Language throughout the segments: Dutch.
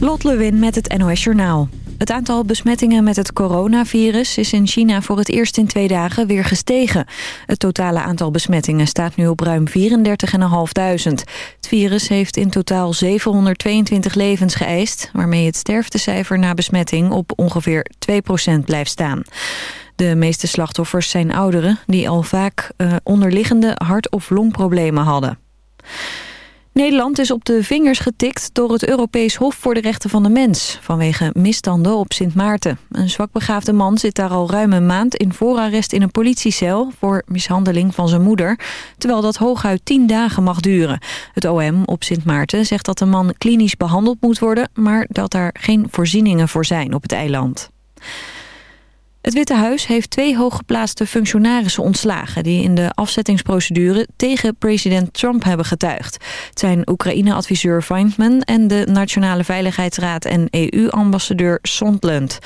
Lot Lewin met het NOS Journaal. Het aantal besmettingen met het coronavirus is in China voor het eerst in twee dagen weer gestegen. Het totale aantal besmettingen staat nu op ruim 34.500. Het virus heeft in totaal 722 levens geëist... waarmee het sterftecijfer na besmetting op ongeveer 2% blijft staan. De meeste slachtoffers zijn ouderen die al vaak uh, onderliggende hart- of longproblemen hadden. Nederland is op de vingers getikt door het Europees Hof voor de Rechten van de Mens... vanwege misstanden op Sint Maarten. Een zwakbegaafde man zit daar al ruim een maand in voorarrest in een politiecel... voor mishandeling van zijn moeder, terwijl dat hooguit tien dagen mag duren. Het OM op Sint Maarten zegt dat de man klinisch behandeld moet worden... maar dat daar geen voorzieningen voor zijn op het eiland. Het Witte Huis heeft twee hooggeplaatste functionarissen ontslagen... die in de afzettingsprocedure tegen president Trump hebben getuigd. Het zijn Oekraïne-adviseur Feynman en de Nationale Veiligheidsraad en EU-ambassadeur Sondland.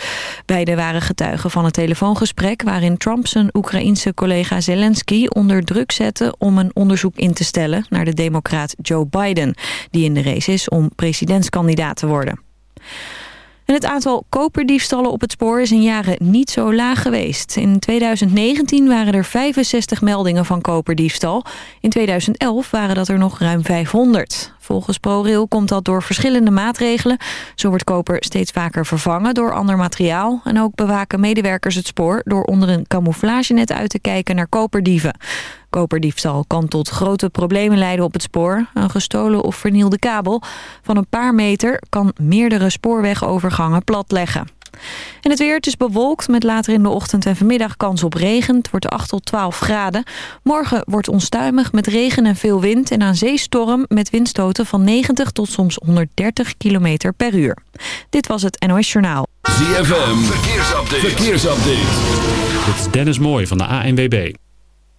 Beiden waren getuigen van het telefoongesprek... waarin Trump zijn Oekraïense collega Zelensky onder druk zette... om een onderzoek in te stellen naar de democraat Joe Biden... die in de race is om presidentskandidaat te worden. En het aantal koperdiefstallen op het spoor is in jaren niet zo laag geweest. In 2019 waren er 65 meldingen van koperdiefstal. In 2011 waren dat er nog ruim 500. Volgens ProRail komt dat door verschillende maatregelen. Zo wordt koper steeds vaker vervangen door ander materiaal. En ook bewaken medewerkers het spoor door onder een camouflagenet uit te kijken naar koperdieven. Koperdiefstal kan tot grote problemen leiden op het spoor. Een gestolen of vernielde kabel van een paar meter kan meerdere spoorwegovergangen platleggen. En het weer, het is bewolkt met later in de ochtend en vanmiddag kans op regen. Het wordt 8 tot 12 graden. Morgen wordt onstuimig met regen en veel wind. En aan zee storm met windstoten van 90 tot soms 130 km per uur. Dit was het NOS Journaal. ZFM, verkeersupdate. verkeersupdate. Dit is Dennis Mooij van de ANWB.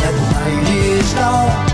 that night is long.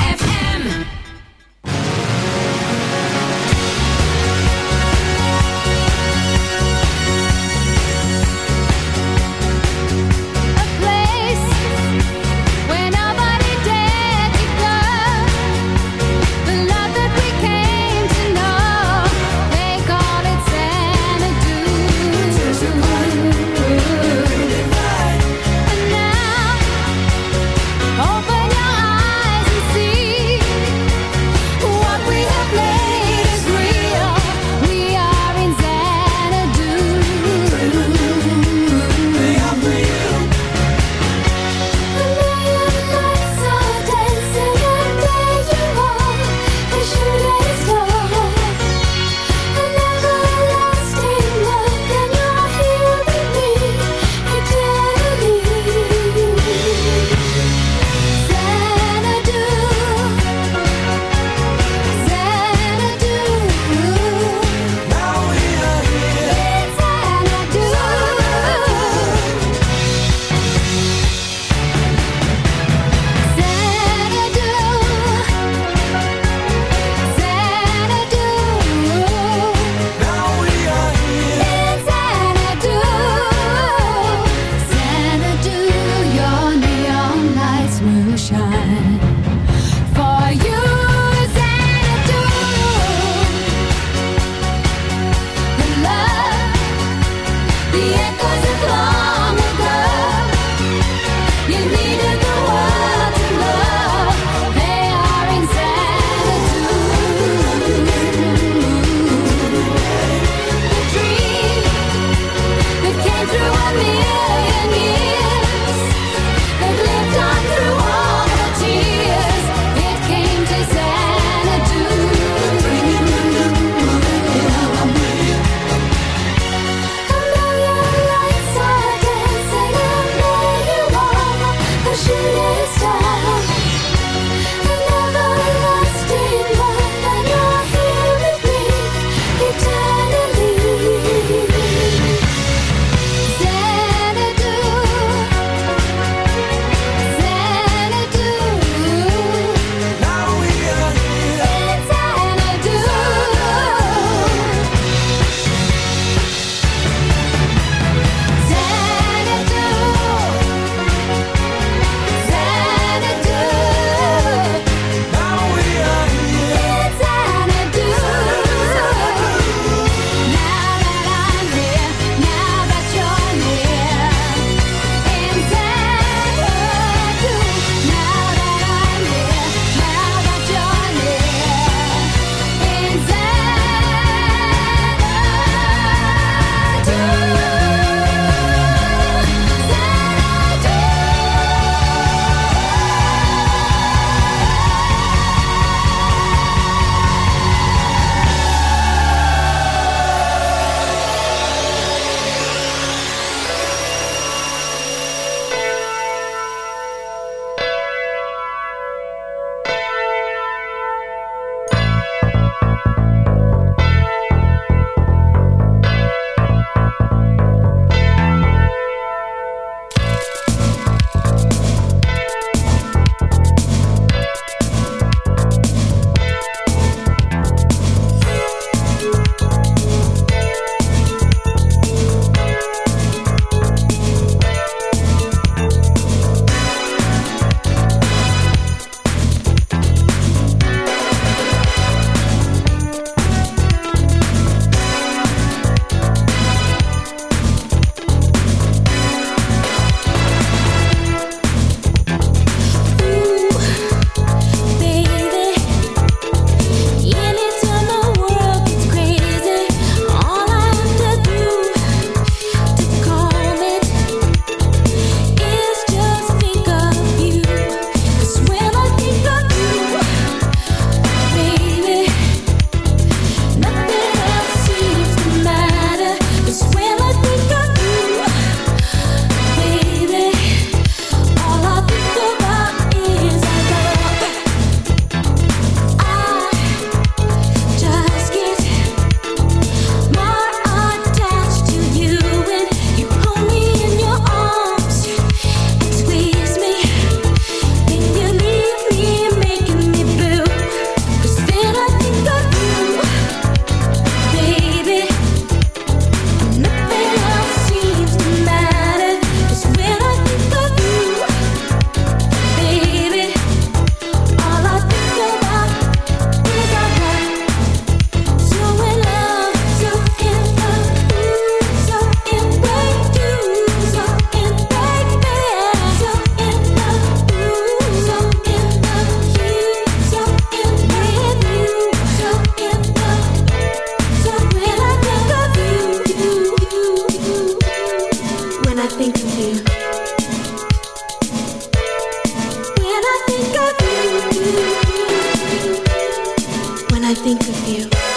think of you.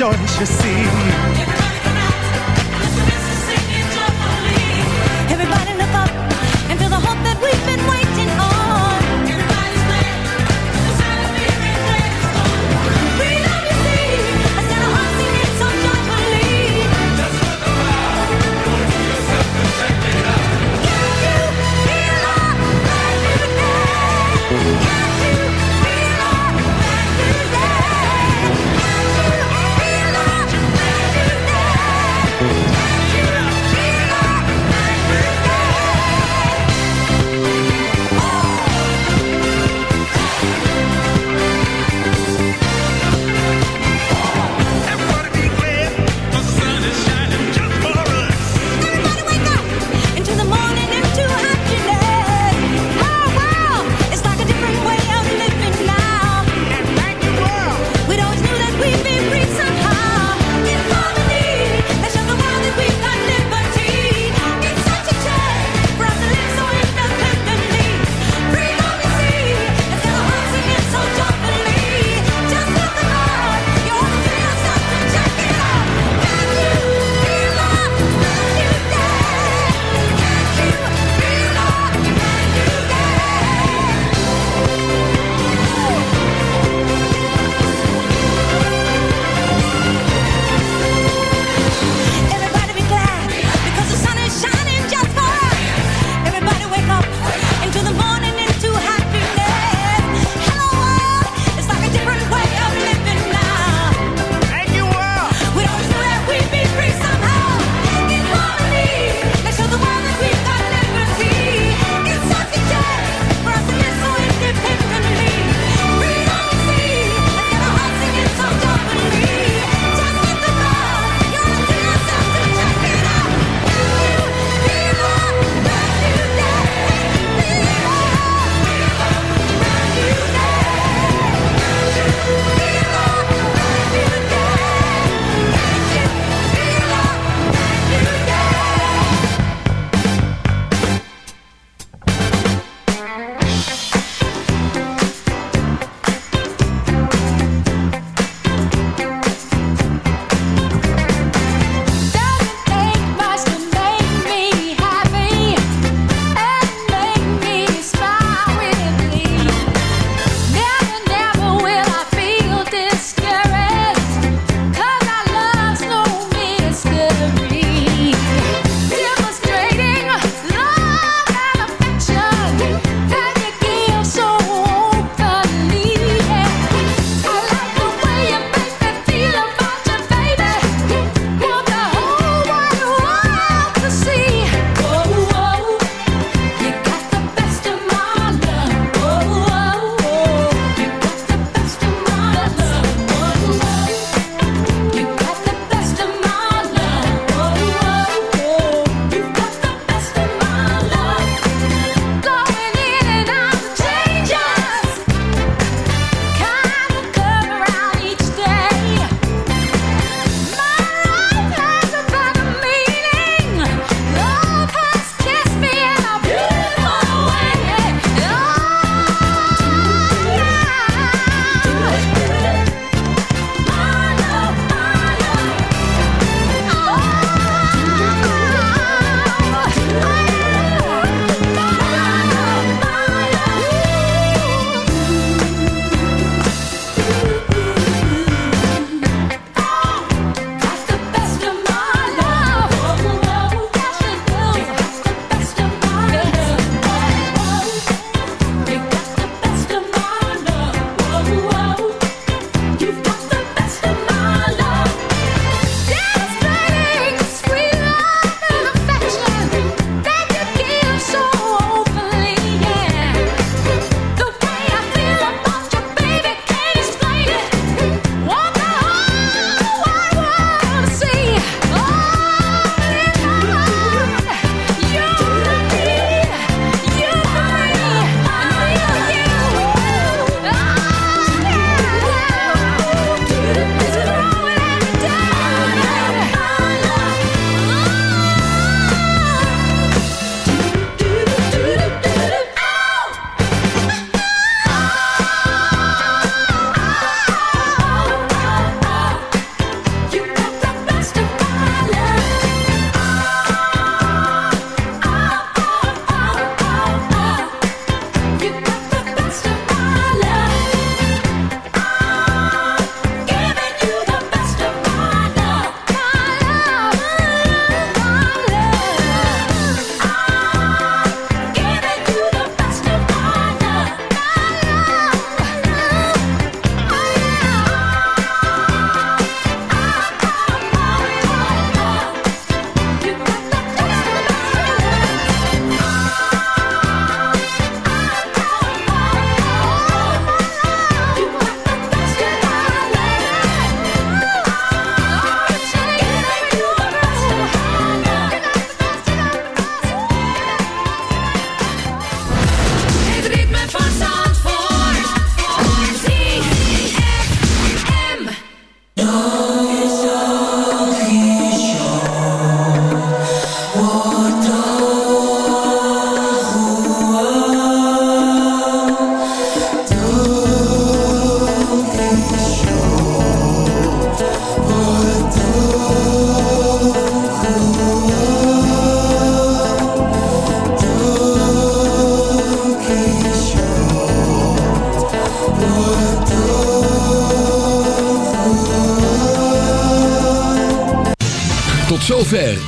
Rejoice, you see.